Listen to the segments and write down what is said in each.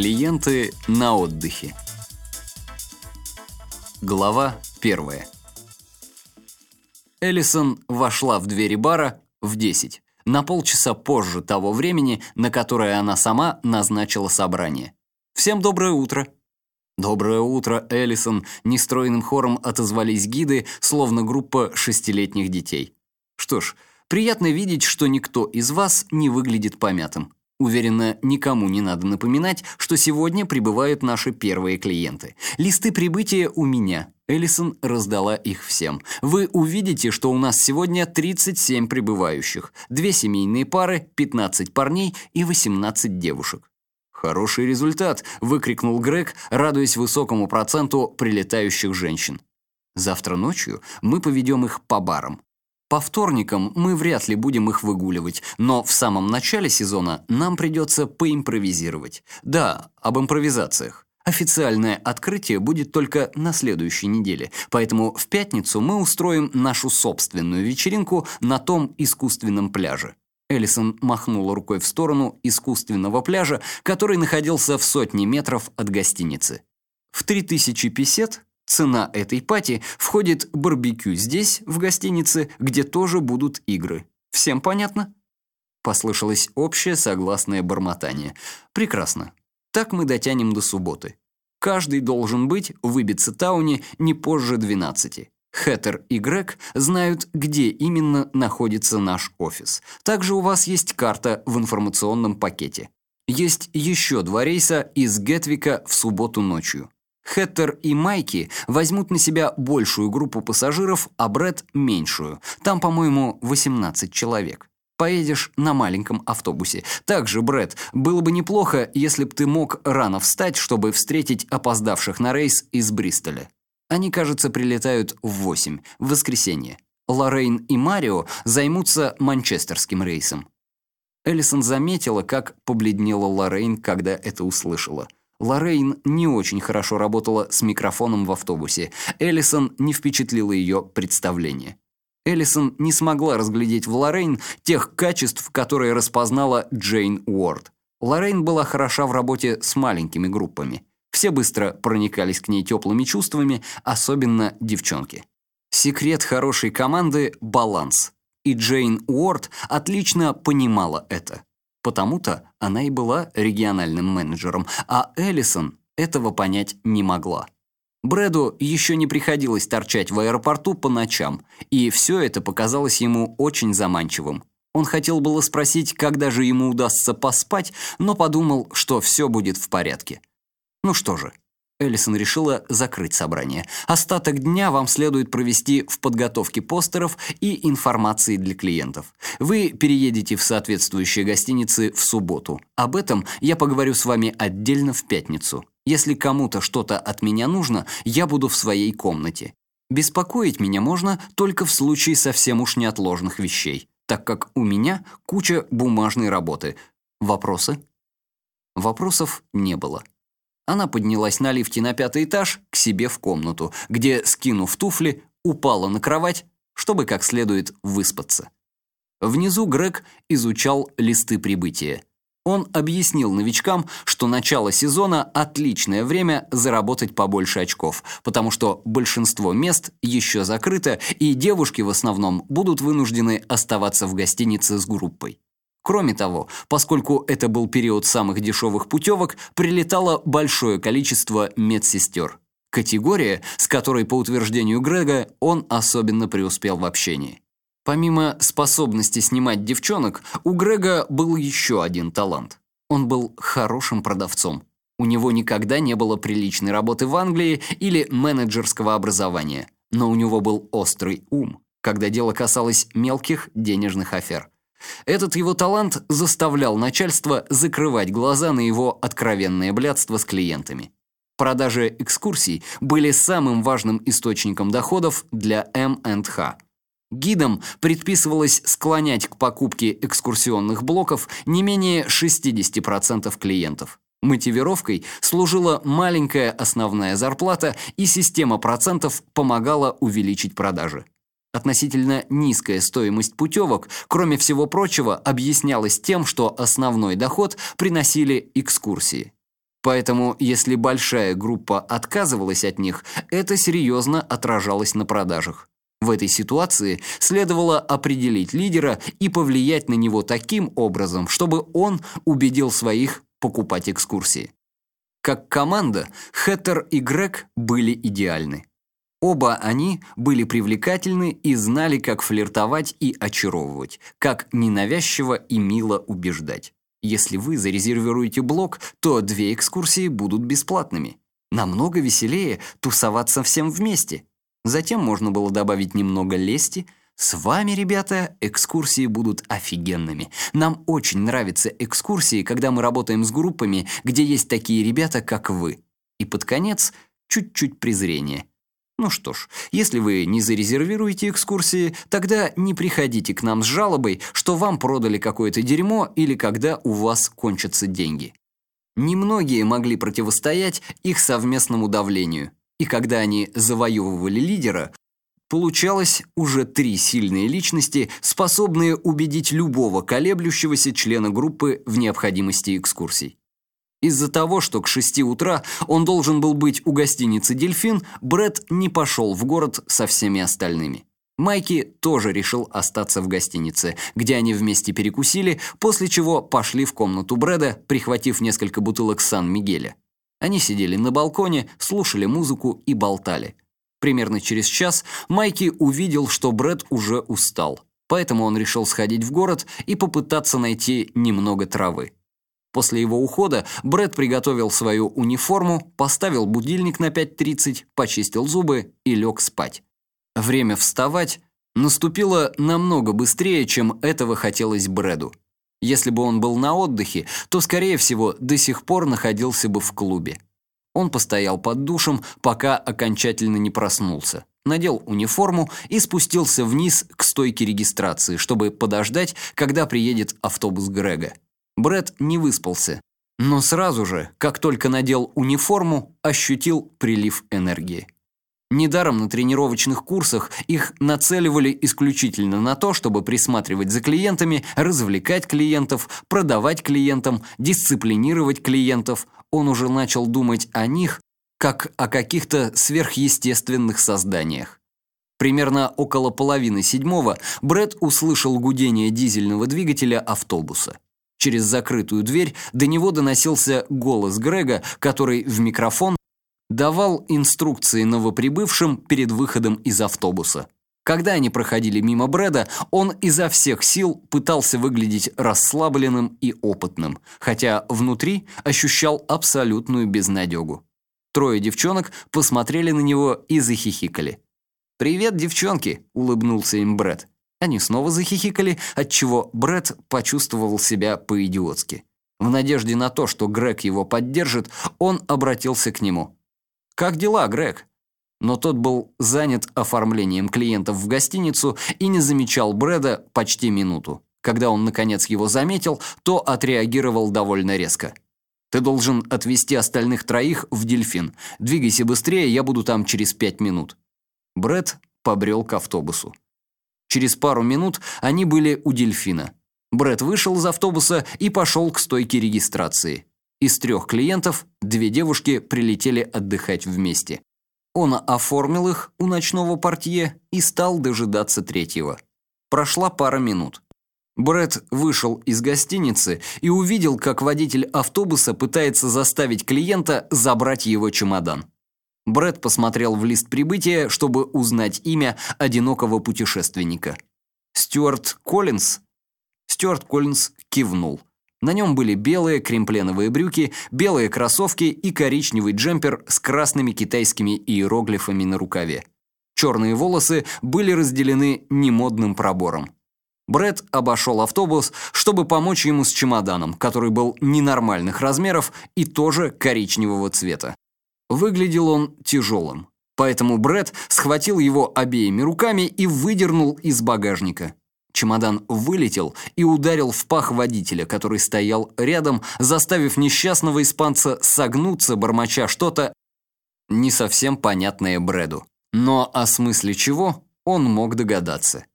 Клиенты на отдыхе. Глава первая. Эллисон вошла в двери бара в 10, на полчаса позже того времени, на которое она сама назначила собрание. Всем доброе утро. Доброе утро, Эллисон, нестройным хором отозвались гиды, словно группа шестилетних детей. Что ж, приятно видеть, что никто из вас не выглядит помятым. Уверена, никому не надо напоминать, что сегодня прибывают наши первые клиенты. Листы прибытия у меня. Эллисон раздала их всем. Вы увидите, что у нас сегодня 37 прибывающих. Две семейные пары, 15 парней и 18 девушек. Хороший результат, выкрикнул Грег, радуясь высокому проценту прилетающих женщин. Завтра ночью мы поведем их по барам. По вторникам мы вряд ли будем их выгуливать, но в самом начале сезона нам придется поимпровизировать. Да, об импровизациях. Официальное открытие будет только на следующей неделе, поэтому в пятницу мы устроим нашу собственную вечеринку на том искусственном пляже. Эллисон махнула рукой в сторону искусственного пляжа, который находился в сотне метров от гостиницы. В 3000 песет Цена этой пати входит барбекю здесь, в гостинице, где тоже будут игры. Всем понятно? Послышалось общее согласное бормотание. Прекрасно. Так мы дотянем до субботы. Каждый должен быть в Ибице-тауне не позже 12. Хэттер и Грег знают, где именно находится наш офис. Также у вас есть карта в информационном пакете. Есть еще два рейса из Гетвика в субботу ночью. Хэттер и Майки возьмут на себя большую группу пассажиров, а Брэд – меньшую. Там, по-моему, 18 человек. Поедешь на маленьком автобусе. Также, Брэд, было бы неплохо, если бы ты мог рано встать, чтобы встретить опоздавших на рейс из Бристоля. Они, кажется, прилетают в 8, в воскресенье. Лоррейн и Марио займутся манчестерским рейсом. Эллисон заметила, как побледнела Лоррейн, когда это услышала – Лоррейн не очень хорошо работала с микрофоном в автобусе. Эллисон не впечатлило ее представление. Эллисон не смогла разглядеть в Лоррейн тех качеств, которые распознала Джейн Уорд. Лоррейн была хороша в работе с маленькими группами. Все быстро проникались к ней теплыми чувствами, особенно девчонки. Секрет хорошей команды баланс. И Джейн Уорд отлично понимала это. Потому-то она и была региональным менеджером, а Эллисон этого понять не могла. Брэду еще не приходилось торчать в аэропорту по ночам, и все это показалось ему очень заманчивым. Он хотел было спросить, когда же ему удастся поспать, но подумал, что все будет в порядке. Ну что же, Эллисон решила закрыть собрание. Остаток дня вам следует провести в подготовке постеров и информации для клиентов. Вы переедете в соответствующие гостиницы в субботу. Об этом я поговорю с вами отдельно в пятницу. Если кому-то что-то от меня нужно, я буду в своей комнате. Беспокоить меня можно только в случае совсем уж неотложных вещей, так как у меня куча бумажной работы. Вопросы? Вопросов не было. Она поднялась на лифте на пятый этаж к себе в комнату, где, скинув туфли, упала на кровать, чтобы как следует выспаться. Внизу Грег изучал листы прибытия. Он объяснил новичкам, что начало сезона – отличное время заработать побольше очков, потому что большинство мест еще закрыто, и девушки в основном будут вынуждены оставаться в гостинице с группой. Кроме того, поскольку это был период самых дешевых путевок, прилетало большое количество медсестер. Категория, с которой, по утверждению Грега, он особенно преуспел в общении. Помимо способности снимать девчонок, у Грега был еще один талант. Он был хорошим продавцом. У него никогда не было приличной работы в Англии или менеджерского образования, но у него был острый ум, когда дело касалось мелких денежных афер. Этот его талант заставлял начальство закрывать глаза на его откровенное блядство с клиентами. Продажи экскурсий были самым важным источником доходов для М&Х. Гидам предписывалось склонять к покупке экскурсионных блоков не менее 60% клиентов. Мотивировкой служила маленькая основная зарплата, и система процентов помогала увеличить продажи. Относительно низкая стоимость путевок, кроме всего прочего, объяснялась тем, что основной доход приносили экскурсии. Поэтому, если большая группа отказывалась от них, это серьезно отражалось на продажах. В этой ситуации следовало определить лидера и повлиять на него таким образом, чтобы он убедил своих покупать экскурсии. Как команда, Хэттер и Грег были идеальны. Оба они были привлекательны и знали, как флиртовать и очаровывать, как ненавязчиво и мило убеждать. Если вы зарезервируете блок, то две экскурсии будут бесплатными. Намного веселее тусоваться всем вместе. Затем можно было добавить немного лести. С вами, ребята, экскурсии будут офигенными. Нам очень нравятся экскурсии, когда мы работаем с группами, где есть такие ребята, как вы. И под конец чуть-чуть презрения. Ну что ж, если вы не зарезервируете экскурсии, тогда не приходите к нам с жалобой, что вам продали какое-то дерьмо или когда у вас кончатся деньги. Немногие могли противостоять их совместному давлению. И когда они завоевывали лидера, получалось уже три сильные личности, способные убедить любого колеблющегося члена группы в необходимости экскурсий. Из-за того, что к шести утра он должен был быть у гостиницы «Дельфин», Брэд не пошел в город со всеми остальными. Майки тоже решил остаться в гостинице, где они вместе перекусили, после чего пошли в комнату Брэда, прихватив несколько бутылок Сан-Мигеля. Они сидели на балконе, слушали музыку и болтали. Примерно через час Майки увидел, что Брэд уже устал, поэтому он решил сходить в город и попытаться найти немного травы. После его ухода Брэд приготовил свою униформу, поставил будильник на 5.30, почистил зубы и лег спать. Время вставать наступило намного быстрее, чем этого хотелось Брэду. Если бы он был на отдыхе, то, скорее всего, до сих пор находился бы в клубе. Он постоял под душем, пока окончательно не проснулся. Надел униформу и спустился вниз к стойке регистрации, чтобы подождать, когда приедет автобус Грега. Бред не выспался, но сразу же, как только надел униформу, ощутил прилив энергии. Недаром на тренировочных курсах их нацеливали исключительно на то, чтобы присматривать за клиентами, развлекать клиентов, продавать клиентам, дисциплинировать клиентов. Он уже начал думать о них как о каких-то сверхъестественных созданиях. Примерно около половины седьмого Брэд услышал гудение дизельного двигателя автобуса. Через закрытую дверь до него доносился голос Грега, который в микрофон давал инструкции новоприбывшим перед выходом из автобуса. Когда они проходили мимо Брэда, он изо всех сил пытался выглядеть расслабленным и опытным, хотя внутри ощущал абсолютную безнадегу. Трое девчонок посмотрели на него и захихикали. «Привет, девчонки!» — улыбнулся им Брэд. Они снова захихикали, отчего Брэд почувствовал себя по-идиотски. В надежде на то, что Грег его поддержит, он обратился к нему. «Как дела, Грег?» Но тот был занят оформлением клиентов в гостиницу и не замечал Брэда почти минуту. Когда он, наконец, его заметил, то отреагировал довольно резко. «Ты должен отвезти остальных троих в «Дельфин». Двигайся быстрее, я буду там через пять минут». Брэд побрел к автобусу. Через пару минут они были у дельфина. Брэд вышел из автобуса и пошел к стойке регистрации. Из трех клиентов две девушки прилетели отдыхать вместе. Он оформил их у ночного портье и стал дожидаться третьего. Прошла пара минут. Брэд вышел из гостиницы и увидел, как водитель автобуса пытается заставить клиента забрать его чемодан. Брэд посмотрел в лист прибытия, чтобы узнать имя одинокого путешественника. Стюарт Коллинз? Стюарт Коллинз кивнул. На нем были белые кремпленовые брюки, белые кроссовки и коричневый джемпер с красными китайскими иероглифами на рукаве. Черные волосы были разделены немодным пробором. Брэд обошел автобус, чтобы помочь ему с чемоданом, который был ненормальных размеров и тоже коричневого цвета. Выглядел он тяжелым, поэтому Бред схватил его обеими руками и выдернул из багажника. Чемодан вылетел и ударил в пах водителя, который стоял рядом, заставив несчастного испанца согнуться, бормоча что-то не совсем понятное Бреду. Но о смысле чего он мог догадаться.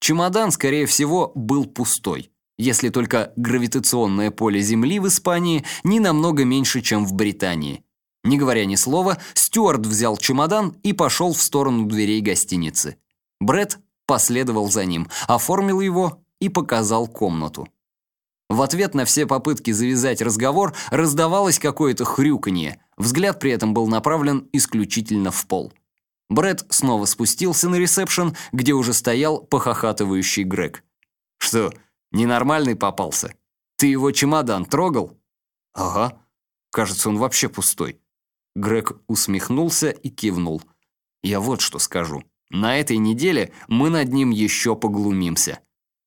Чемодан, скорее всего, был пустой. если только гравитационное поле Земли в Испании не намного меньше, чем в Британии. Не говоря ни слова, Стюарт взял чемодан и пошел в сторону дверей гостиницы. Бред последовал за ним, оформил его и показал комнату. В ответ на все попытки завязать разговор раздавалось какое-то хрюканье. Взгляд при этом был направлен исключительно в пол. Бред снова спустился на ресепшн, где уже стоял похохатывающий Грег. «Что, ненормальный попался? Ты его чемодан трогал?» «Ага. Кажется, он вообще пустой». Грег усмехнулся и кивнул. «Я вот что скажу. На этой неделе мы над ним еще поглумимся».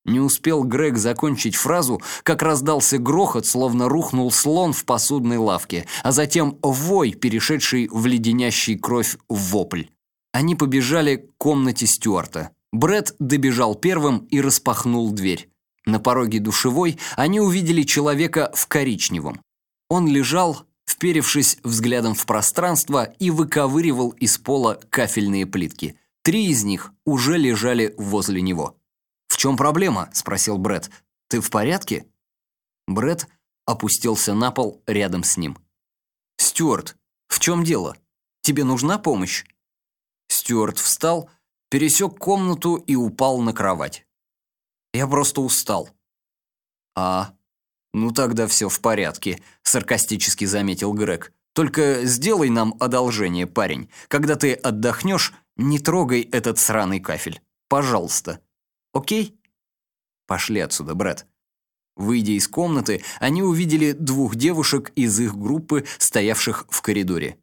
Не успел Грег закончить фразу, как раздался грохот, словно рухнул слон в посудной лавке, а затем вой, перешедший в леденящий кровь вопль. Они побежали к комнате Стюарта. Бред добежал первым и распахнул дверь. На пороге душевой они увидели человека в коричневом. Он лежал, вперевшись взглядом в пространство и выковыривал из пола кафельные плитки. Три из них уже лежали возле него. «В чем проблема?» – спросил Бред. «Ты в порядке?» Бред опустился на пол рядом с ним. «Стюарт, в чем дело? Тебе нужна помощь?» Стюарт встал, пересек комнату и упал на кровать. «Я просто устал». «А, ну тогда все в порядке», – саркастически заметил Грег. «Только сделай нам одолжение, парень. Когда ты отдохнешь, не трогай этот сраный кафель. Пожалуйста». Окей? Пошли отсюда, брат. Выйдя из комнаты, они увидели двух девушек из их группы, стоявших в коридоре.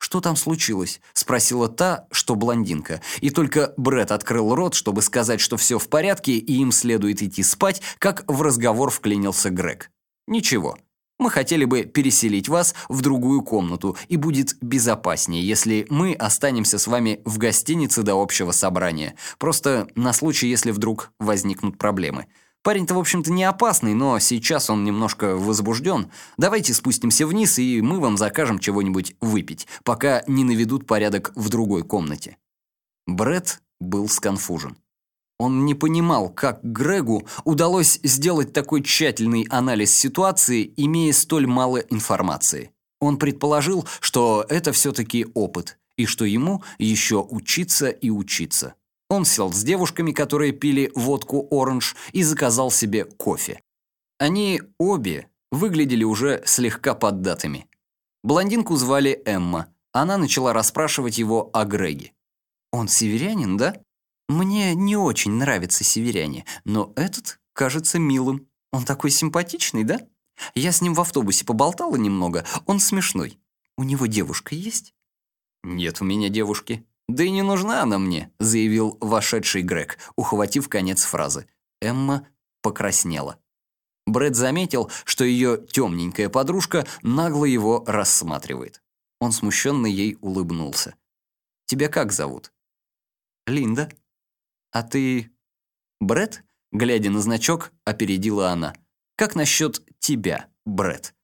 «Что там случилось?» – спросила та, что блондинка. И только Брэд открыл рот, чтобы сказать, что все в порядке и им следует идти спать, как в разговор вклинился Грег. «Ничего, мы хотели бы переселить вас в другую комнату, и будет безопаснее, если мы останемся с вами в гостинице до общего собрания. Просто на случай, если вдруг возникнут проблемы. Парень-то, в общем-то, не опасный, но сейчас он немножко возбужден. Давайте спустимся вниз, и мы вам закажем чего-нибудь выпить, пока не наведут порядок в другой комнате». Бред был сконфужен. Он не понимал, как Грегу удалось сделать такой тщательный анализ ситуации, имея столь мало информации. Он предположил, что это все-таки опыт, и что ему еще учиться и учиться. Он сел с девушками, которые пили водку «Оранж», и заказал себе кофе. Они обе выглядели уже слегка поддатыми. Блондинку звали Эмма. Она начала расспрашивать его о Греге. «Он северянин, да?» Мне не очень нравятся северяне, но этот кажется милым. Он такой симпатичный, да? Я с ним в автобусе поболтала немного, он смешной. У него девушка есть? Нет у меня девушки. Да и не нужна она мне, заявил вошедший Грег, ухватив конец фразы. Эмма покраснела. Брэд заметил, что ее темненькая подружка нагло его рассматривает. Он смущенно ей улыбнулся. «Тебя как зовут?» «Линда», «А ты...» «Брэд?» Глядя на значок, опередила она. «Как насчет тебя, Брэд?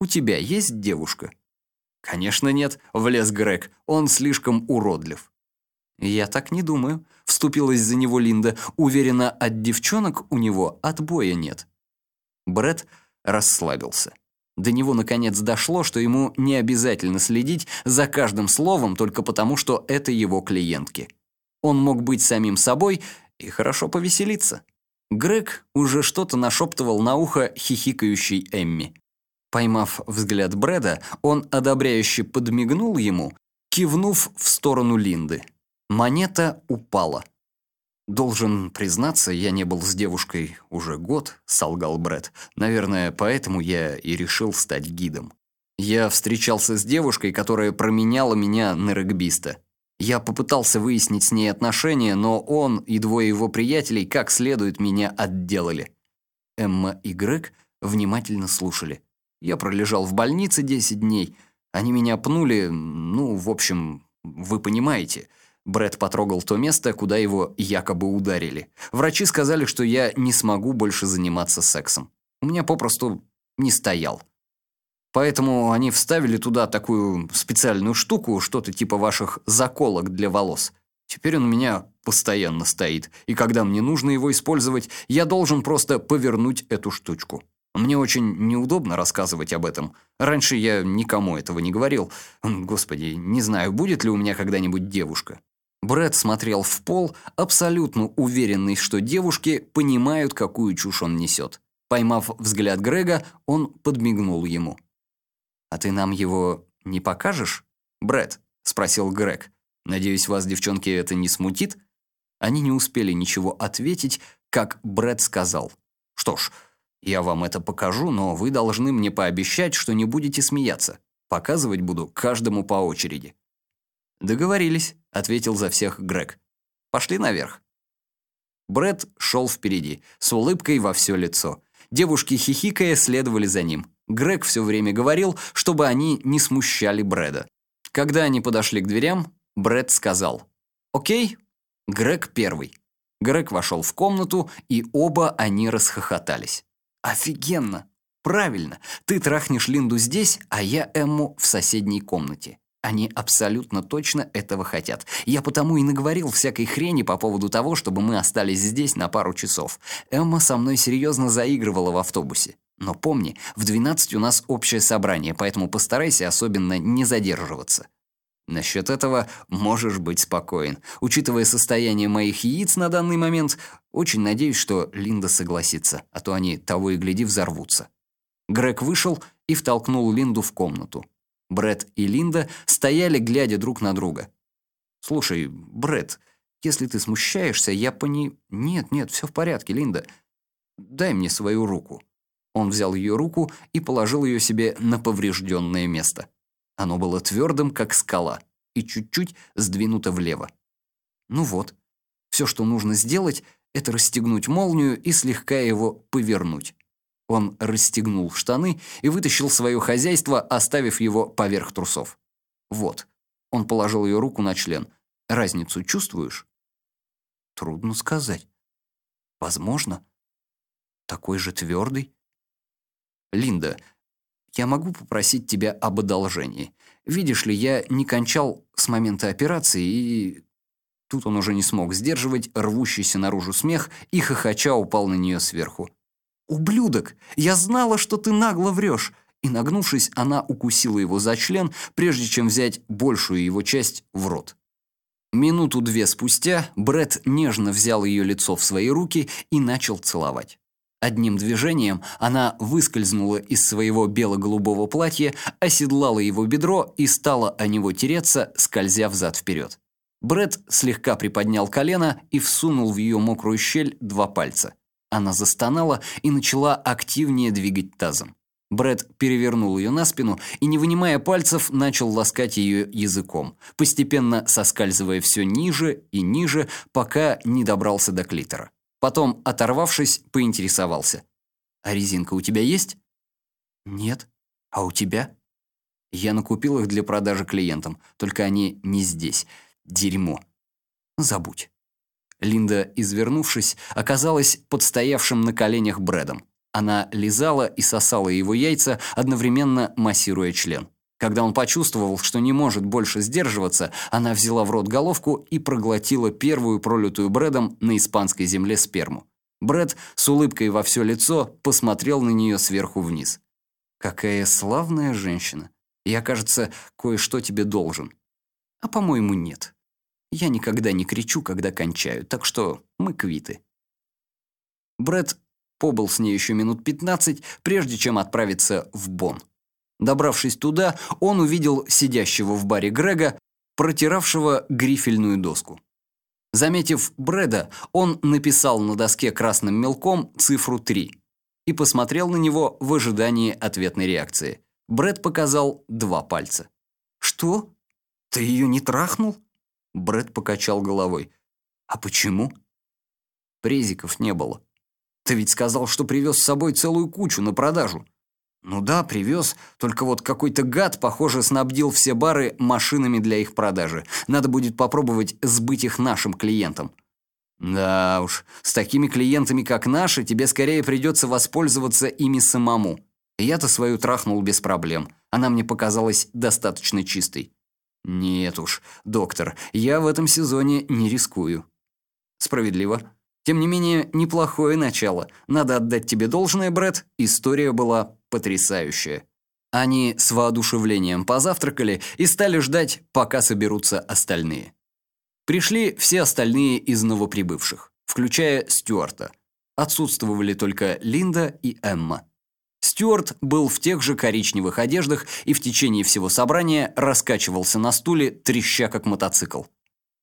У тебя есть девушка?» «Конечно нет», — влез Грег. «Он слишком уродлив». «Я так не думаю», — вступилась за него Линда. «Уверена, от девчонок у него отбоя нет». Брэд расслабился. До него наконец дошло, что ему не обязательно следить за каждым словом только потому, что это его клиентки. Он мог быть самим собой и хорошо повеселиться. Грег уже что-то нашептывал на ухо хихикающей Эмми. Поймав взгляд Брэда, он одобряюще подмигнул ему, кивнув в сторону Линды. Монета упала. «Должен признаться, я не был с девушкой уже год», — солгал Брэд. «Наверное, поэтому я и решил стать гидом. Я встречался с девушкой, которая променяла меня на регбиста. Я попытался выяснить с ней отношения, но он и двое его приятелей как следует меня отделали. Эмма и Грег внимательно слушали. Я пролежал в больнице 10 дней. Они меня пнули, ну, в общем, вы понимаете. Брэд потрогал то место, куда его якобы ударили. Врачи сказали, что я не смогу больше заниматься сексом. У меня попросту не стоял. Поэтому они вставили туда такую специальную штуку, что-то типа ваших заколок для волос. Теперь он у меня постоянно стоит, и когда мне нужно его использовать, я должен просто повернуть эту штучку. Мне очень неудобно рассказывать об этом. Раньше я никому этого не говорил. Господи, не знаю, будет ли у меня когда-нибудь девушка. Брэд смотрел в пол, абсолютно уверенный, что девушки понимают, какую чушь он несет. Поймав взгляд Грега, он подмигнул ему. «А ты нам его не покажешь, Брэд?» – спросил Грег. «Надеюсь, вас, девчонки, это не смутит?» Они не успели ничего ответить, как Брэд сказал. «Что ж, я вам это покажу, но вы должны мне пообещать, что не будете смеяться. Показывать буду каждому по очереди». «Договорились», — ответил за всех Грег. «Пошли наверх». Брэд шел впереди, с улыбкой во все лицо. Девушки, хихикая, следовали за ним. Грег все время говорил, чтобы они не смущали Брэда. Когда они подошли к дверям, Брэд сказал «Окей, Грег первый». Грег вошел в комнату, и оба они расхохотались. «Офигенно! Правильно, ты трахнешь Линду здесь, а я Эмму в соседней комнате. Они абсолютно точно этого хотят. Я потому и наговорил всякой хрени по поводу того, чтобы мы остались здесь на пару часов. Эмма со мной серьезно заигрывала в автобусе. Но помни, в 12 у нас общее собрание, поэтому постарайся особенно не задерживаться. Насчет этого можешь быть спокоен. Учитывая состояние моих яиц на данный момент, очень надеюсь, что Линда согласится, а то они того и гляди взорвутся. Грег вышел и втолкнул Линду в комнату. Бред и Линда стояли, глядя друг на друга. «Слушай, Бред, если ты смущаешься, я пони...» «Нет, нет, все в порядке, Линда. Дай мне свою руку». Он взял ее руку и положил ее себе на поврежденное место. Оно было твердым, как скала, и чуть-чуть сдвинуто влево. Ну вот, все, что нужно сделать, это расстегнуть молнию и слегка его повернуть. Он расстегнул штаны и вытащил свое хозяйство, оставив его поверх трусов. Вот. Он положил ее руку на член. Разницу чувствуешь? Трудно сказать. Возможно. Такой же твердый. Линда, я могу попросить тебя об одолжении. Видишь ли, я не кончал с момента операции и... Тут он уже не смог сдерживать рвущийся наружу смех и хохоча упал на нее сверху. «Ублюдок! Я знала, что ты нагло врешь!» И, нагнувшись, она укусила его за член, прежде чем взять большую его часть в рот. Минуту-две спустя Бред нежно взял ее лицо в свои руки и начал целовать. Одним движением она выскользнула из своего бело-голубого платья, оседлала его бедро и стала о него тереться, скользя взад-вперед. Бред слегка приподнял колено и всунул в ее мокрую щель два пальца. Она застонала и начала активнее двигать тазом. Бред перевернул ее на спину и, не вынимая пальцев, начал ласкать ее языком, постепенно соскальзывая все ниже и ниже, пока не добрался до клитора. Потом, оторвавшись, поинтересовался. «А резинка у тебя есть?» «Нет. А у тебя?» «Я накупил их для продажи клиентам, только они не здесь. Дерьмо. Забудь». Линда, извернувшись, оказалась под стоявшим на коленях Брэдом. Она лизала и сосала его яйца, одновременно массируя член. Когда он почувствовал, что не может больше сдерживаться, она взяла в рот головку и проглотила первую пролитую Брэдом на испанской земле сперму. Брэд с улыбкой во все лицо посмотрел на нее сверху вниз. «Какая славная женщина! Я, кажется, кое-что тебе должен». «А, по-моему, нет». Я никогда не кричу, когда кончаю, так что мы квиты. Брэд побыл с ней еще минут 15, прежде чем отправиться в Бон. Добравшись туда, он увидел сидящего в баре Грега, протиравшего грифельную доску. Заметив Брэда, он написал на доске красным мелком цифру 3 и посмотрел на него в ожидании ответной реакции. Брэд показал два пальца. «Что? Ты ее не трахнул?» Брэд покачал головой. «А почему?» «Презиков не было. Ты ведь сказал, что привез с собой целую кучу на продажу». «Ну да, привез, только вот какой-то гад, похоже, снабдил все бары машинами для их продажи. Надо будет попробовать сбыть их нашим клиентам». «Да уж, с такими клиентами, как наши, тебе скорее придется воспользоваться ими самому. Я-то свою трахнул без проблем. Она мне показалась достаточно чистой». «Нет уж, доктор, я в этом сезоне не рискую». Справедливо. Тем не менее, неплохое начало. Надо отдать тебе должное, Брэд, история была потрясающая. Они с воодушевлением позавтракали и стали ждать, пока соберутся остальные. Пришли все остальные из новоприбывших, включая Стюарта. Отсутствовали только Линда и Эмма. Стюарт был в тех же коричневых одеждах и в течение всего собрания раскачивался на стуле, треща как мотоцикл.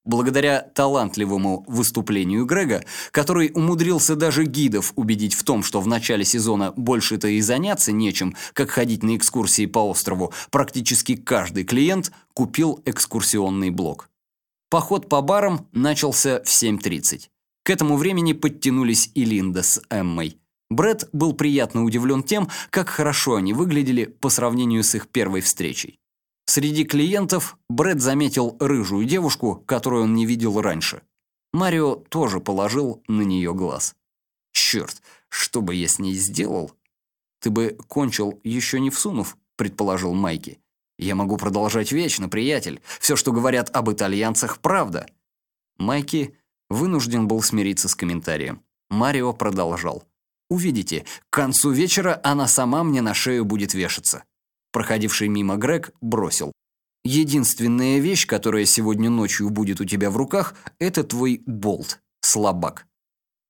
Благодаря талантливому выступлению Грега, который умудрился даже гидов убедить в том, что в начале сезона больше-то и заняться нечем, как ходить на экскурсии по острову, практически каждый клиент купил экскурсионный блок. Поход по барам начался в 7.30. К этому времени подтянулись и Линда с Эммой. Бред был приятно удивлен тем, как хорошо они выглядели по сравнению с их первой встречей. Среди клиентов Бред заметил рыжую девушку, которую он не видел раньше. Марио тоже положил на нее глаз. «Черт, что бы я с ней сделал?» «Ты бы кончил, еще не всунув», — предположил Майки. «Я могу продолжать вечно, приятель. Все, что говорят об итальянцах, правда». Майки вынужден был смириться с комментарием. Марио продолжал. Увидите, к концу вечера она сама мне на шею будет вешаться. Проходивший мимо Грег бросил. Единственная вещь, которая сегодня ночью будет у тебя в руках, это твой болт, слабак.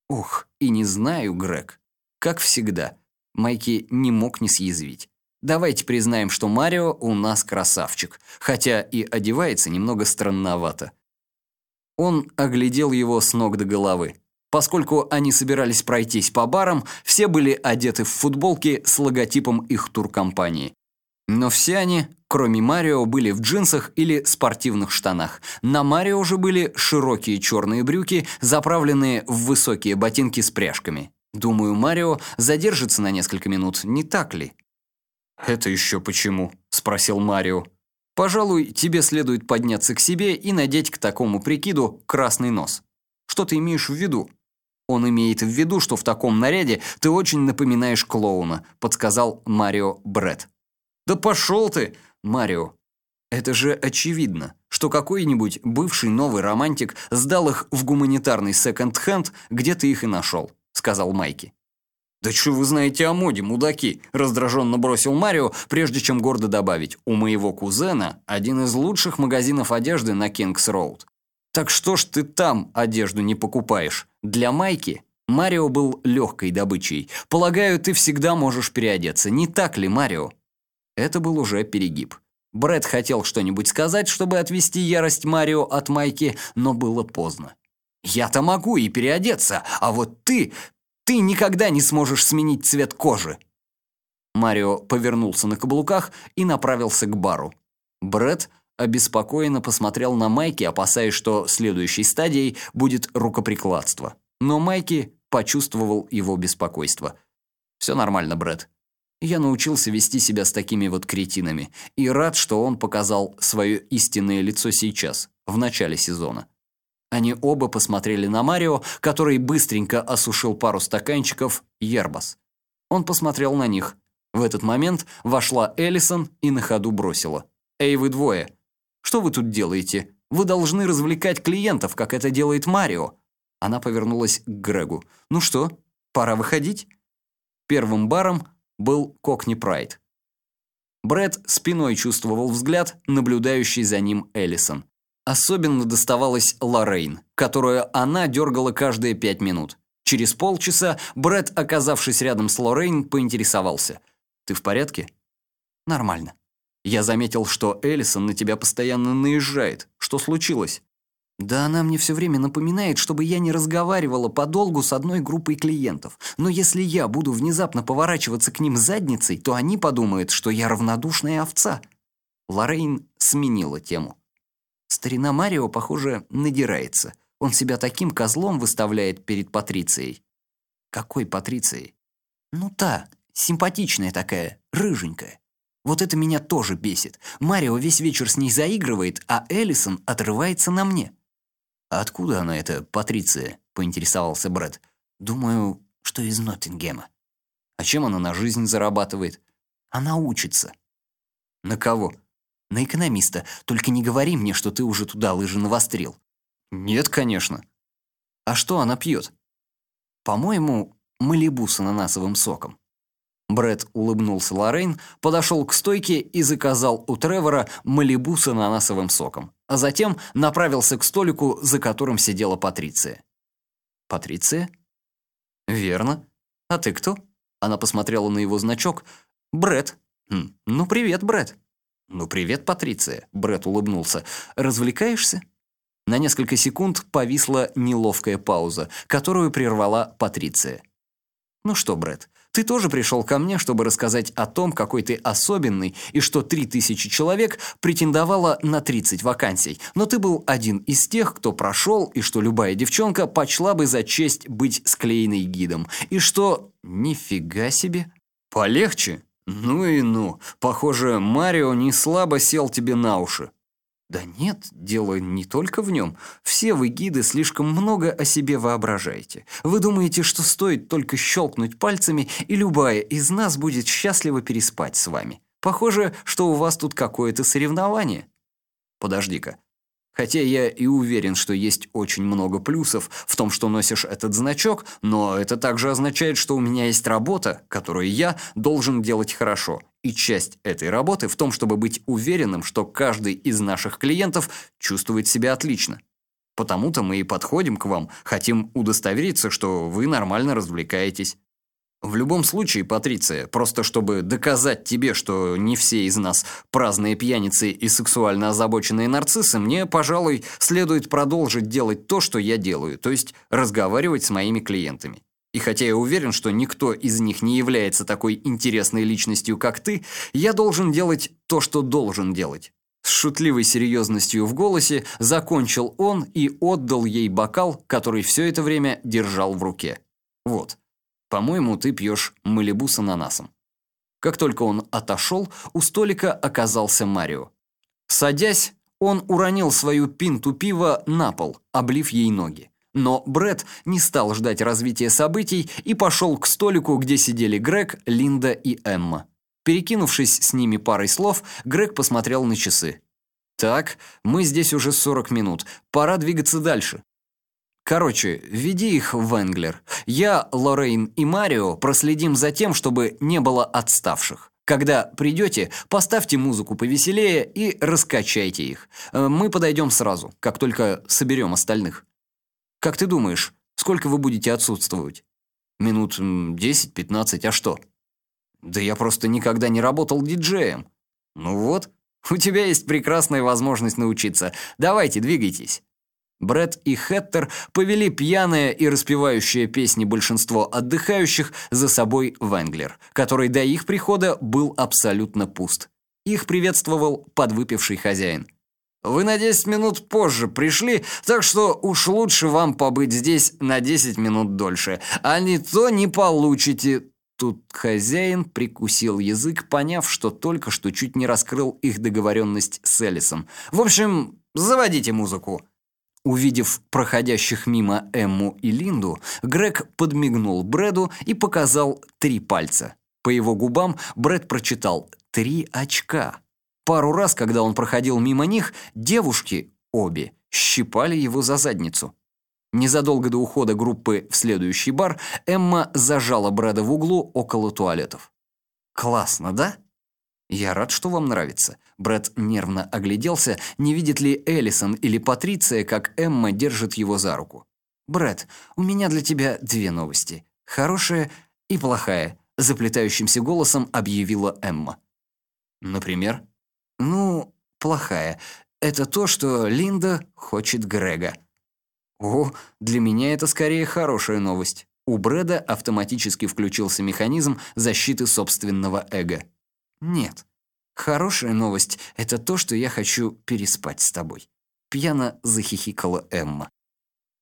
Ох, и не знаю, Грег. Как всегда, Майки не мог не съязвить. Давайте признаем, что Марио у нас красавчик, хотя и одевается немного странновато. Он оглядел его с ног до головы. Поскольку они собирались пройтись по барам, все были одеты в футболки с логотипом их туркомпании. Но все они, кроме Марио, были в джинсах или спортивных штанах. На Марио уже были широкие черные брюки, заправленные в высокие ботинки с пряжками. Думаю, Марио задержится на несколько минут, не так ли? «Это еще почему?» – спросил Марио. «Пожалуй, тебе следует подняться к себе и надеть к такому прикиду красный нос. Что ты имеешь в виду?» Он имеет в виду, что в таком наряде ты очень напоминаешь клоуна, подсказал Марио Бред. Да пошел ты, Марио. Это же очевидно, что какой-нибудь бывший новый романтик сдал их в гуманитарный секонд-хенд, где ты их и нашел, сказал Майки. «Да что вы знаете о моде, мудаки?» – раздраженно бросил Марио, прежде чем гордо добавить. «У моего кузена один из лучших магазинов одежды на Кингс-Роуд. Так что ж ты там одежду не покупаешь? Для Майки Марио был легкой добычей. Полагаю, ты всегда можешь переодеться, не так ли, Марио? Это был уже перегиб. Брэд хотел что-нибудь сказать, чтобы отвести ярость Марио от Майки, но было поздно. «Я-то могу и переодеться, а вот ты... ты никогда не сможешь сменить цвет кожи!» Марио повернулся на каблуках и направился к бару. Брэд обеспокоенно посмотрел на Майки, опасаясь, что следующей стадией будет рукоприкладство. Но Майки почувствовал его беспокойство. «Все нормально, Брэд. Я научился вести себя с такими вот кретинами и рад, что он показал свое истинное лицо сейчас, в начале сезона». Они оба посмотрели на Марио, который быстренько осушил пару стаканчиков ербас. Он посмотрел на них. В этот момент вошла Эллисон и на ходу бросила. «Эй, вы двое, что вы тут делаете? Вы должны развлекать клиентов, как это делает Марио». Она повернулась к Грегу. «Ну что, пора выходить?» Первым баром был Кокни Прайд. Брэд спиной чувствовал взгляд, наблюдающий за ним Эллисон. Особенно доставалось Лоррейн, которую она дергала каждые пять минут. Через полчаса Брэд, оказавшись рядом с Лоррейн, поинтересовался. «Ты в порядке?» «Нормально». Я заметил, что Эллисон на тебя постоянно наезжает. Что случилось? Да она мне все время напоминает, чтобы я не разговаривала подолгу с одной группой клиентов. Но если я буду внезапно поворачиваться к ним задницей, то они подумают, что я равнодушная овца. Лоррейн сменила тему. Старина Марио, похоже, надирается. Он себя таким козлом выставляет перед Патрицией. Какой Патрицией? Ну та, симпатичная такая, рыженькая. Вот это меня тоже бесит. Марио весь вечер с ней заигрывает, а Эллисон отрывается на мне. «А откуда она, эта Патриция?» — поинтересовался Брэд. «Думаю, что из Ноттингема». «А чем она на жизнь зарабатывает?» «Она учится». «На кого?» «На экономиста. Только не говори мне, что ты уже туда лыжи навострил». «Нет, конечно». А что она пьет? По-моему, малибу с ананасовым соком. Бред улыбнулся Лоррейн, подошел к стойке и заказал у Тревора малибу с ананасовым соком, а затем направился к столику, за которым сидела Патриция. «Патриция?» «Верно. А ты кто?» Она посмотрела на его значок. «Бред». Хм, «Ну, привет, Бред». «Ну, привет, Патриция», — Бред улыбнулся. «Развлекаешься?» На несколько секунд повисла неловкая пауза, которую прервала Патриция. «Ну что, Бред, ты тоже пришел ко мне, чтобы рассказать о том, какой ты особенный, и что 3000 человек претендовало на 30 вакансий, но ты был один из тех, кто прошел, и что любая девчонка почла бы за честь быть склеенной гидом, и что... Нифига себе! Полегче? Ну и ну. Похоже, Марио не слабо сел тебе на уши. Да нет, дело не только в нем. Все вы, гиды, слишком много о себе воображаете. Вы думаете, что стоит только щелкнуть пальцами, и любая из нас будет счастливо переспать с вами. Похоже, что у вас тут какое-то соревнование. Подожди-ка, Хотя я и уверен, что есть очень много плюсов в том, что носишь этот значок, но это также означает, что у меня есть работа, которую я должен делать хорошо. И часть этой работы в том, чтобы быть уверенным, что каждый из наших клиентов чувствует себя отлично. Потому-то мы и подходим к вам, хотим удостовериться, что вы нормально развлекаетесь. В любом случае, Патриция, просто чтобы доказать тебе, что не все из нас праздные пьяницы и сексуально озабоченные нарциссы, мне, пожалуй, следует продолжить делать то, что я делаю, то есть разговаривать с моими клиентами. И хотя я уверен, что никто из них не является такой интересной личностью, как ты, я должен делать то, что должен делать. С шутливой серьезностью в голосе закончил он и отдал ей бокал, который все это время держал в руке. Вот. По-моему, ты пьешь малибу с ананасом». Как только он отошел, у столика оказался Марио. Садясь, он уронил свою пинту пива на пол, облив ей ноги. Но Бред не стал ждать развития событий и пошел к столику, где сидели Грег, Линда и Эмма. Перекинувшись с ними парой слов, Грег посмотрел на часы. «Так, мы здесь уже 40 минут. Пора двигаться дальше. Короче, веди их в Венглер. Я, Лоррейн и Марио проследим за тем, чтобы не было отставших. Когда придете, поставьте музыку повеселее и раскачайте их. Э, мы подойдем сразу, как только соберем остальных. Как ты думаешь, сколько вы будете отсутствовать? Минут 10-15, а что? Да я просто никогда не работал диджеем. Ну вот, у тебя есть прекрасная возможность научиться. Давайте, двигайтесь. Брэд и Хеттер повели пьяное и распевающее песни большинство отдыхающих за собой Венглер, который до их прихода был абсолютно пуст. Их приветствовал подвыпивший хозяин. «Вы на 10 минут позже пришли, так что уж лучше вам побыть здесь на 10 минут дольше, а не то не получите». Тут хозяин прикусил язык, поняв, что только что чуть не раскрыл их договоренность с Элисом. «В общем, заводите музыку». Увидев проходящих мимо Эмму и Линду, Грег подмигнул Брэду и показал три пальца. По его губам Брэд прочитал «три очка». Пару раз, когда он проходил мимо них, девушки, обе, щипали его за задницу. Незадолго до ухода группы в следующий бар Эмма зажала Брэда в углу около туалетов. «Классно, да?» «Я рад, что вам нравится». Брэд нервно огляделся, не видит ли Эллисон или Патриция, как Эмма держит его за руку. «Брэд, у меня для тебя две новости. Хорошая и плохая», — заплетающимся голосом объявила Эмма. «Например?» «Ну, плохая. Это то, что Линда хочет Грега». «О, для меня это скорее хорошая новость». У Брэда автоматически включился механизм защиты собственного эго. Нет. Хорошая новость — это то, что я хочу переспать с тобой. Пьяно захихикала Эмма.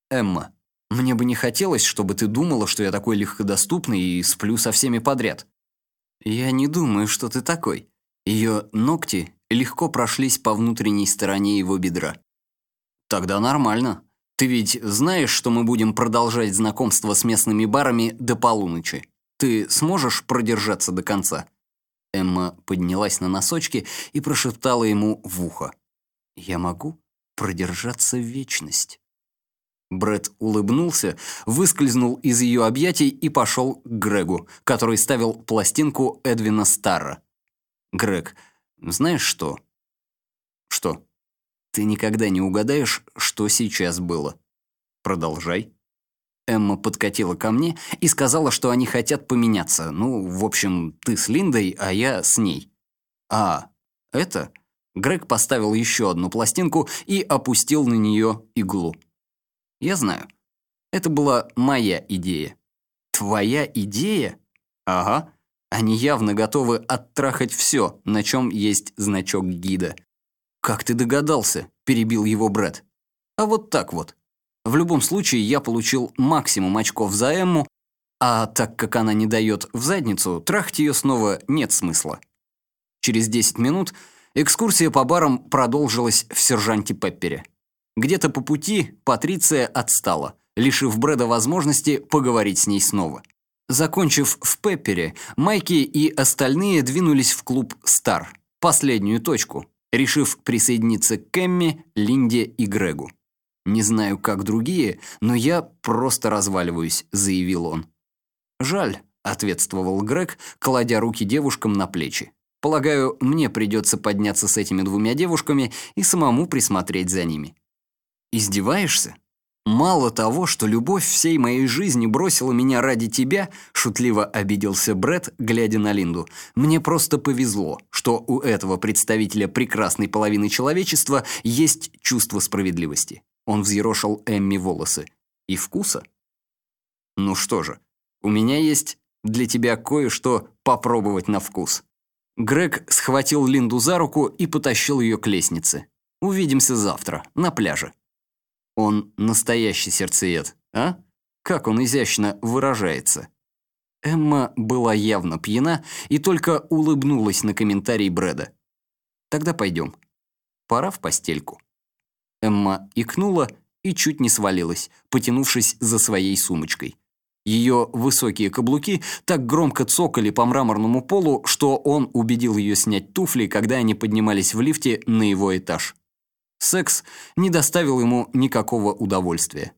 Эмма, мне бы не хотелось, чтобы ты думала, что я такой легкодоступный и сплю со всеми подряд. Я не думаю, что ты такой. Ее ногти легко прошлись по внутренней стороне его бедра. Тогда нормально. Ты ведь знаешь, что мы будем продолжать знакомство с местными барами до полуночи. Ты сможешь продержаться до конца? Эмма поднялась на носочки и прошептала ему в ухо. «Я могу продержаться вечность». Бред улыбнулся, выскользнул из ее объятий и пошел к Грегу, который ставил пластинку Эдвина Старра. «Грег, знаешь что?» «Что?» «Ты никогда не угадаешь, что сейчас было». «Продолжай». Эмма подкатила ко мне и сказала, что они хотят поменяться. Ну, в общем, ты с Линдой, а я с ней. А, это? Грег поставил еще одну пластинку и опустил на нее иглу. Я знаю. Это была моя идея. Твоя идея? Ага. Они явно готовы оттрахать все, на чем есть значок гида. «Как ты догадался?» – перебил его Брэд. «А вот так вот. В любом случае, я получил максимум очков за Эмму, а так как она не дает в задницу, трахать ее снова нет смысла. Через 10 минут экскурсия по барам продолжилась в сержанте Пеппере. Где-то по пути Патриция отстала, лишив Брэда возможности поговорить с ней снова. Закончив в Пеппере, Майки и остальные двинулись в клуб «Стар», последнюю точку, решив присоединиться к Кэмми, Линде и Грегу. «Не знаю, как другие, но я просто разваливаюсь», — заявил он. «Жаль», — ответствовал Грег, кладя руки девушкам на плечи. «Полагаю, мне придется подняться с этими двумя девушками и самому присмотреть за ними». «Издеваешься? Мало того, что любовь всей моей жизни бросила меня ради тебя», шутливо обиделся Бред, глядя на Линду. «Мне просто повезло, что у этого представителя прекрасной половины человечества есть чувство справедливости. Он взъерошил Эмми волосы. «И вкуса?» «Ну что же, у меня есть для тебя кое-что попробовать на вкус». Грег схватил Линду за руку и потащил ее к лестнице. «Увидимся завтра, на пляже». Он настоящий сердцеед, а? Как он изящно выражается. Эмма была явно пьяна и только улыбнулась на комментарий Брэда. «Тогда пойдем. Пора в постельку». Эмма икнула и чуть не свалилась, потянувшись за своей сумочкой. Ее высокие каблуки так громко цокали по мраморному полу, что он убедил ее снять туфли, когда они поднимались в лифте на его этаж. Секс не доставил ему никакого удовольствия.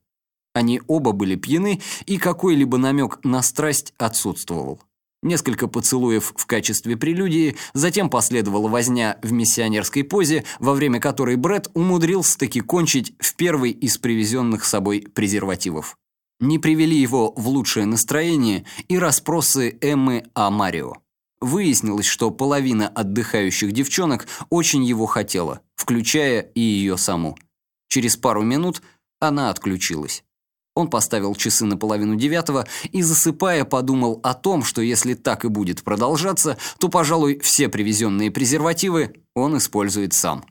Они оба были пьяны, и какой-либо намек на страсть отсутствовал. Несколько поцелуев в качестве прелюдии, затем последовала возня в миссионерской позе, во время которой Бред умудрился таки кончить в первый из привезенных с собой презервативов. Не привели его в лучшее настроение и расспросы Эммы о Марио. Выяснилось, что половина отдыхающих девчонок очень его хотела, включая и ее саму. Через пару минут она отключилась. Он поставил часы на половину девятого и, засыпая, подумал о том, что если так и будет продолжаться, то, пожалуй, все привезенные презервативы он использует сам.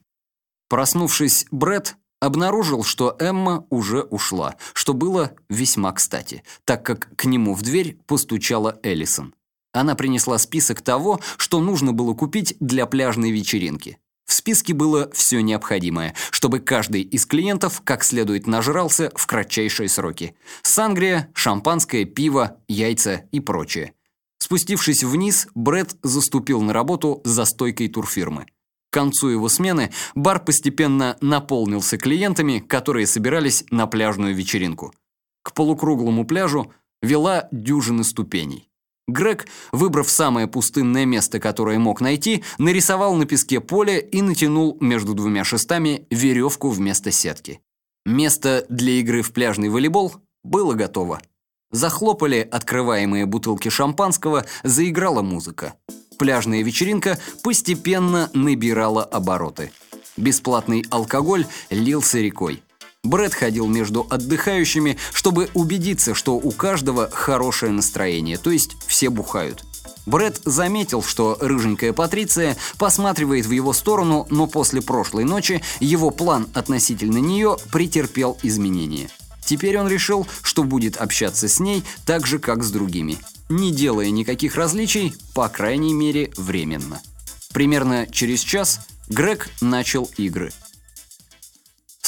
Проснувшись, Бред обнаружил, что Эмма уже ушла, что было весьма кстати, так как к нему в дверь постучала Эллисон. Она принесла список того, что нужно было купить для пляжной вечеринки. В списке было все необходимое, чтобы каждый из клиентов как следует нажрался в кратчайшие сроки. Сангрия, шампанское, пиво, яйца и прочее. Спустившись вниз, Бред заступил на работу за стойкой турфирмы. К концу его смены бар постепенно наполнился клиентами, которые собирались на пляжную вечеринку. К полукруглому пляжу вела дюжины ступеней. Грег, выбрав самое пустынное место, которое мог найти, нарисовал на песке поле и натянул между двумя шестами веревку вместо сетки. Место для игры в пляжный волейбол было готово. Захлопали открываемые бутылки шампанского, заиграла музыка. Пляжная вечеринка постепенно набирала обороты. Бесплатный алкоголь лился рекой. Брэд ходил между отдыхающими, чтобы убедиться, что у каждого хорошее настроение, то есть все бухают. Брэд заметил, что рыженькая Патриция посматривает в его сторону, но после прошлой ночи его план относительно нее претерпел изменения. Теперь он решил, что будет общаться с ней так же, как с другими, не делая никаких различий, по крайней мере, временно. Примерно через час Грег начал игры –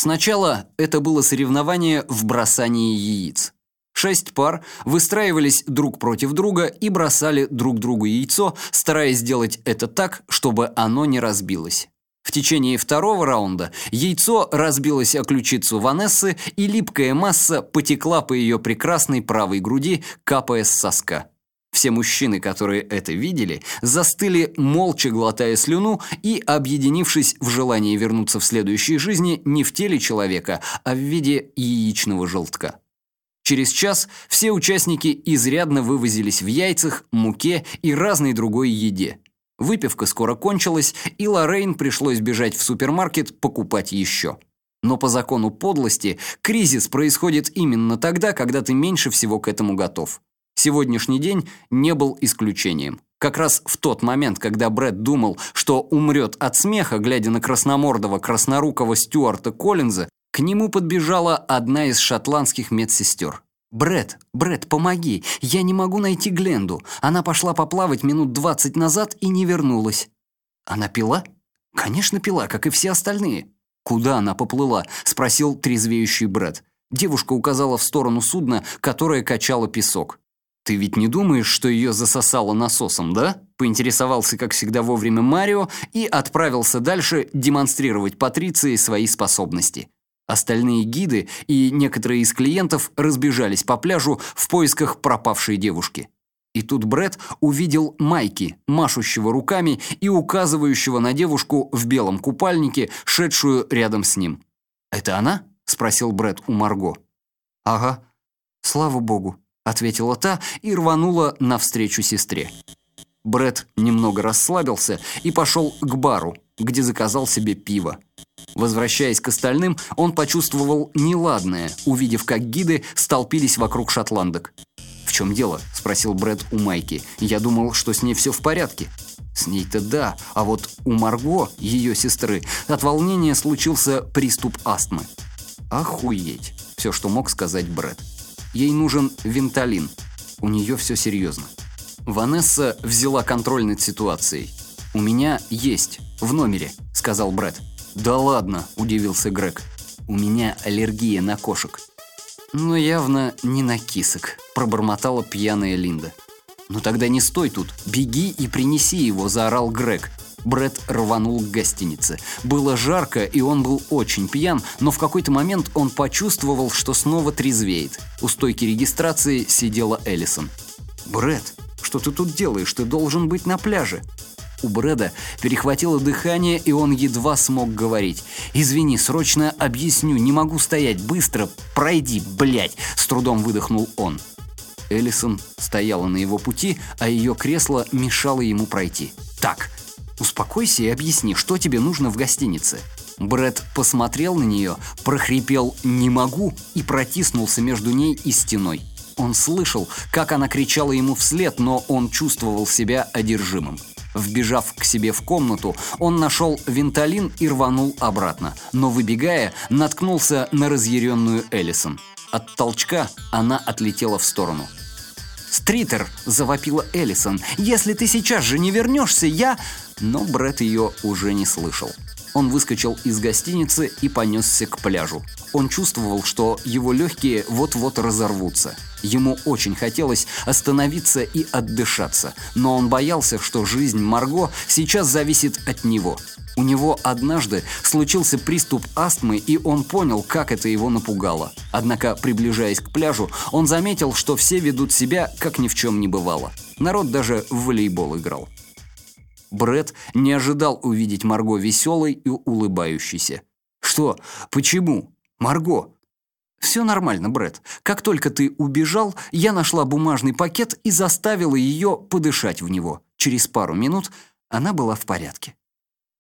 Сначала это было соревнование в бросании яиц. Шесть пар выстраивались друг против друга и бросали друг другу яйцо, стараясь сделать это так, чтобы оно не разбилось. В течение второго раунда яйцо разбилось о ключицу Ванессы, и липкая масса потекла по ее прекрасной правой груди, капая с соска. Все мужчины, которые это видели, застыли, молча глотая слюну и объединившись в желании вернуться в следующей жизни не в теле человека, а в виде яичного желтка. Через час все участники изрядно вывозились в яйцах, муке и разной другой еде. Выпивка скоро кончилась, и Лоррейн пришлось бежать в супермаркет покупать еще. Но по закону подлости кризис происходит именно тогда, когда ты меньше всего к этому готов. Сегодняшний день не был исключением. Как раз в тот момент, когда Брэд думал, что умрет от смеха, глядя на красномордого, краснорукого Стюарта Коллинза, к нему подбежала одна из шотландских медсестер. «Брэд, Брэд, помоги! Я не могу найти Гленду. Она пошла поплавать минут двадцать назад и не вернулась». «Она пила?» «Конечно, пила, как и все остальные». «Куда она поплыла?» – спросил трезвеющий Брэд. Девушка указала в сторону судна, которое качало песок. «Ты ведь не думаешь, что ее засосало насосом, да?» Поинтересовался, как всегда, вовремя Марио и отправился дальше демонстрировать Патриции свои способности. Остальные гиды и некоторые из клиентов разбежались по пляжу в поисках пропавшей девушки. И тут Бред увидел Майки, машущего руками и указывающего на девушку в белом купальнике, шедшую рядом с ним. «Это она?» – спросил Бред у Марго. «Ага. Слава богу», – ответила та и рванула навстречу сестре. Бред немного расслабился и пошел к бару, где заказал себе пиво. Возвращаясь к остальным, он почувствовал неладное, увидев, как гиды столпились вокруг шотландок. «В чем дело?» – спросил Брэд у Майки. «Я думал, что с ней все в порядке». «С ней-то да, а вот у Марго, ее сестры, от волнения случился приступ астмы». «Охуеть!» – все, что мог сказать Брэд. «Ей нужен венталин. У нее все серьезно». Ванесса взяла контроль над ситуацией. «У меня есть, в номере», – сказал Брэд. «Да ладно», – удивился Грег. «У меня аллергия на кошек». «Но явно не на кисок», – пробормотала пьяная Линда. «Ну тогда не стой тут, беги и принеси его», – заорал Грег. Бред рванул к гостинице. Было жарко, и он был очень пьян, но в какой-то момент он почувствовал, что снова трезвеет. У стойки регистрации сидела Эллисон. Бред, что ты тут делаешь? Ты должен быть на пляже». У Брэда перехватило дыхание, и он едва смог говорить. «Извини, срочно объясню, не могу стоять, быстро, пройди, блядь!» С трудом выдохнул он. Эллисон стояла на его пути, а ее кресло мешало ему пройти. «Так, успокойся и объясни, что тебе нужно в гостинице». Брэд посмотрел на нее, прохрипел «не могу» и протиснулся между ней и стеной. Он слышал, как она кричала ему вслед, но он чувствовал себя одержимым. Вбежав к себе в комнату, он нашел винтолин и рванул обратно, но, выбегая, наткнулся на разъяренную Эллисон. От толчка она отлетела в сторону. «Стритер!» – завопила Эллисон. «Если ты сейчас же не вернешься, я...» Но Бред ее уже не слышал. Он выскочил из гостиницы и понесся к пляжу. Он чувствовал, что его легкие вот-вот разорвутся. Ему очень хотелось остановиться и отдышаться, но он боялся, что жизнь Марго сейчас зависит от него. У него однажды случился приступ астмы, и он понял, как это его напугало. Однако, приближаясь к пляжу, он заметил, что все ведут себя, как ни в чем не бывало. Народ даже в волейбол играл. Бред не ожидал увидеть Марго веселой и улыбающейся. «Что? Почему? Марго?» «Все нормально, Бред. Как только ты убежал, я нашла бумажный пакет и заставила ее подышать в него. Через пару минут она была в порядке».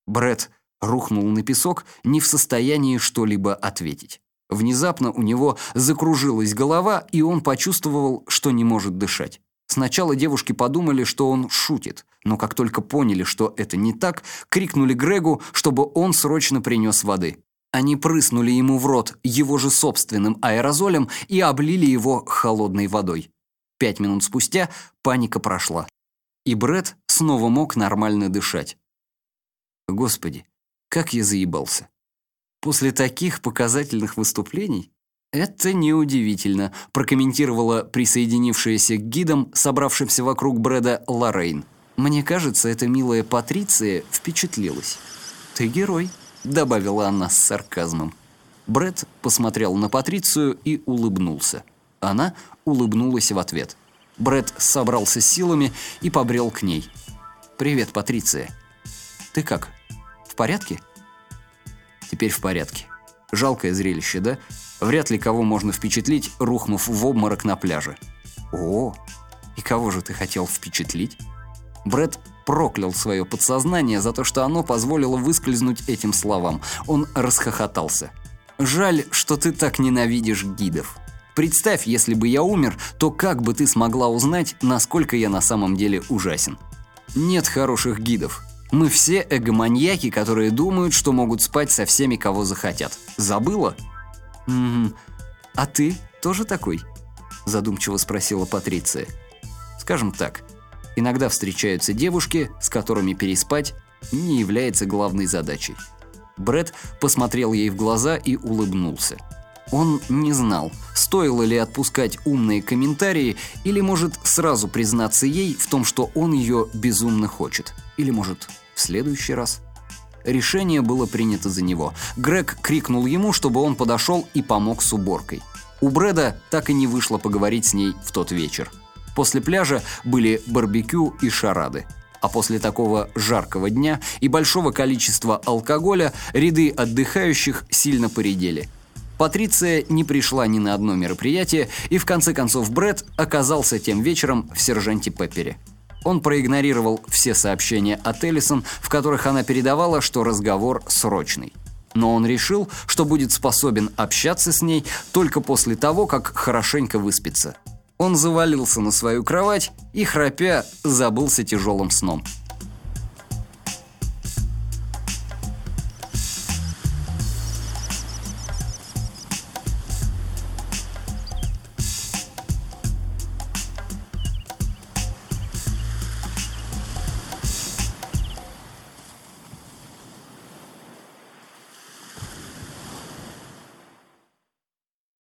Бред рухнул на песок, не в состоянии что-либо ответить. Внезапно у него закружилась голова, и он почувствовал, что не может дышать. Сначала девушки подумали, что он шутит, но как только поняли, что это не так, крикнули Грегу, чтобы он срочно принес воды. Они прыснули ему в рот его же собственным аэрозолем и облили его холодной водой. Пять минут спустя паника прошла. И Бред снова мог нормально дышать. Господи, как я заебался. После таких показательных выступлений «Это неудивительно», – прокомментировала присоединившаяся к гидам, собравшимся вокруг Брэда, Лоррейн. «Мне кажется, эта милая Патриция впечатлилась». «Ты герой», — добавила она с сарказмом. Бред посмотрел на Патрицию и улыбнулся. Она улыбнулась в ответ. Бред собрался силами и побрел к ней. «Привет, Патриция. Ты как, порядке?» «Теперь в порядке. Жалкое зрелище, да? Вряд ли кого можно впечатлить, рухнув в обморок на пляже». «О, и кого же ты хотел впечатлить?» Бред проклял свое подсознание за то, что оно позволило выскользнуть этим словам. Он расхохотался. «Жаль, что ты так ненавидишь гидов. Представь, если бы я умер, то как бы ты смогла узнать, насколько я на самом деле ужасен? Нет хороших гидов. Мы все эгоманьяки, которые думают, что могут спать со всеми, кого захотят. Забыла? М -м, а ты тоже такой? Задумчиво спросила Патриция. Скажем так, иногда встречаются девушки, с которыми переспать не является главной задачей. Бред посмотрел ей в глаза и улыбнулся. Он не знал, стоило ли отпускать умные комментарии, или может сразу признаться ей в том, что он ее безумно хочет. Или может в следующий раз. Решение было принято за него. Грег крикнул ему, чтобы он подошел и помог с уборкой. У Брэда так и не вышло поговорить с ней в тот вечер. После пляжа были барбекю и шарады. А после такого жаркого дня и большого количества алкоголя ряды отдыхающих сильно поредели – Патриция не пришла ни на одно мероприятие, и в конце концов Брэд оказался тем вечером в сержанте Пеппере. Он проигнорировал все сообщения от Эллисон, в которых она передавала, что разговор срочный. Но он решил, что будет способен общаться с ней только после того, как хорошенько выспится. Он завалился на свою кровать и, храпя, забылся тяжелым сном –